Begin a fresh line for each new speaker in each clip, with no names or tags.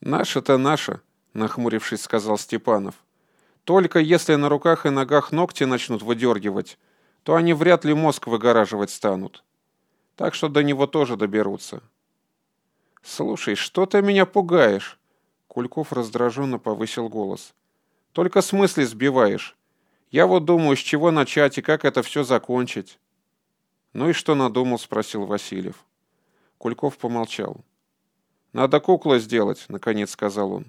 «Наша-то наша», — нахмурившись, сказал Степанов. «Только если на руках и ногах ногти начнут выдергивать, то они вряд ли мозг выгораживать станут. Так что до него тоже доберутся». «Слушай, что ты меня пугаешь?» Кульков раздраженно повысил голос. «Только смысле сбиваешь. Я вот думаю, с чего начать и как это все закончить». «Ну и что надумал?» — спросил Васильев. Кульков помолчал. «Надо куклы сделать», — наконец сказал он.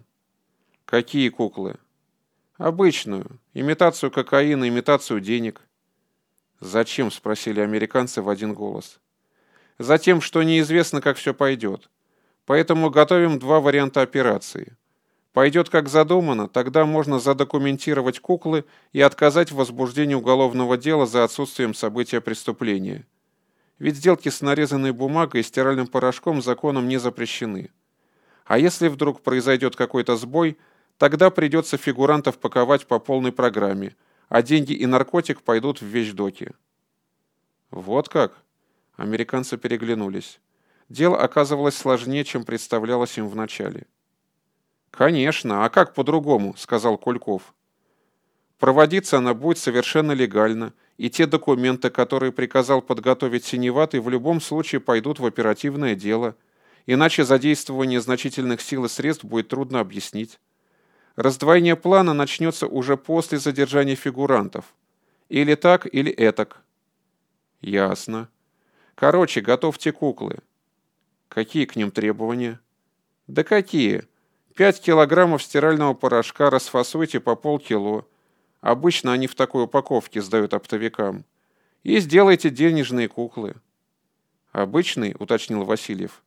«Какие куклы?» «Обычную. Имитацию кокаина, имитацию денег». «Зачем?» — спросили американцы в один голос. «Затем, что неизвестно, как все пойдет. Поэтому готовим два варианта операции. Пойдет как задумано, тогда можно задокументировать куклы и отказать в возбуждении уголовного дела за отсутствием события преступления. Ведь сделки с нарезанной бумагой и стиральным порошком законом не запрещены. А если вдруг произойдет какой-то сбой, тогда придется фигурантов паковать по полной программе, а деньги и наркотик пойдут в вещдоки. Вот как? Американцы переглянулись. Дело оказывалось сложнее, чем представлялось им вначале. «Конечно, а как по-другому?» — сказал Кульков. «Проводиться она будет совершенно легально, и те документы, которые приказал подготовить Синеватый, в любом случае пойдут в оперативное дело, иначе задействование значительных сил и средств будет трудно объяснить. Раздвоение плана начнется уже после задержания фигурантов. Или так, или этак». «Ясно. Короче, готовьте куклы. Какие к ним требования? Да какие? Пять килограммов стирального порошка расфасуйте по полкило. Обычно они в такой упаковке сдают оптовикам. И сделайте денежные куклы. Обычный, уточнил Васильев.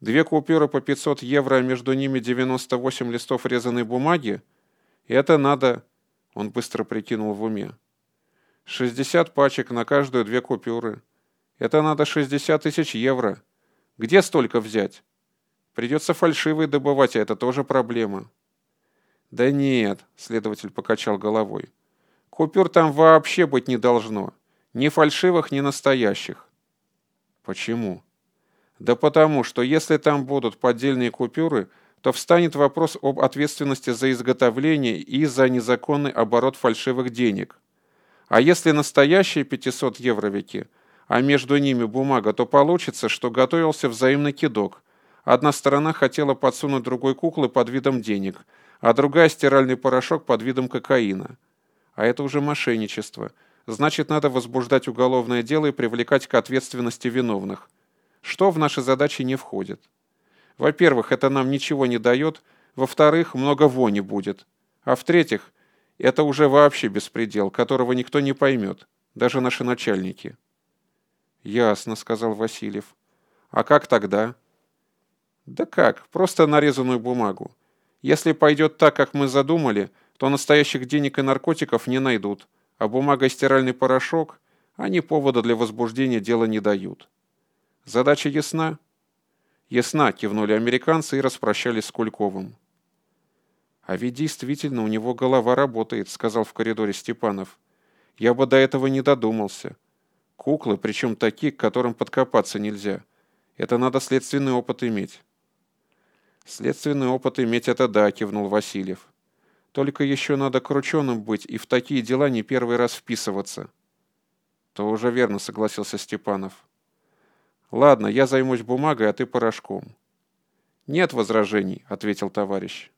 Две купюры по 500 евро, а между ними 98 листов резаной бумаги? Это надо... Он быстро прикинул в уме. 60 пачек на каждую две купюры. Это надо 60 тысяч евро. Где столько взять? Придется фальшивые добывать, а это тоже проблема. Да нет, следователь покачал головой. Купюр там вообще быть не должно. Ни фальшивых, ни настоящих. Почему? Да потому, что если там будут поддельные купюры, то встанет вопрос об ответственности за изготовление и за незаконный оборот фальшивых денег. А если настоящие 500 евровики – а между ними бумага, то получится, что готовился взаимный кидок. Одна сторона хотела подсунуть другой куклы под видом денег, а другая стиральный порошок под видом кокаина. А это уже мошенничество. Значит, надо возбуждать уголовное дело и привлекать к ответственности виновных. Что в наши задачи не входит. Во-первых, это нам ничего не дает. Во-вторых, много вони будет. А в-третьих, это уже вообще беспредел, которого никто не поймет, даже наши начальники. «Ясно», — сказал Васильев. «А как тогда?» «Да как, просто нарезанную бумагу. Если пойдет так, как мы задумали, то настоящих денег и наркотиков не найдут, а бумага и стиральный порошок, они повода для возбуждения дела не дают. Задача ясна?» «Ясна», — кивнули американцы и распрощались с Кульковым. «А ведь действительно у него голова работает», — сказал в коридоре Степанов. «Я бы до этого не додумался. Куклы, причем такие, к которым подкопаться нельзя. Это надо следственный опыт иметь. Следственный опыт иметь это да, кивнул Васильев. Только еще надо крученым быть и в такие дела не первый раз вписываться. То уже верно, согласился Степанов. Ладно, я займусь бумагой, а ты порошком. Нет возражений, ответил товарищ.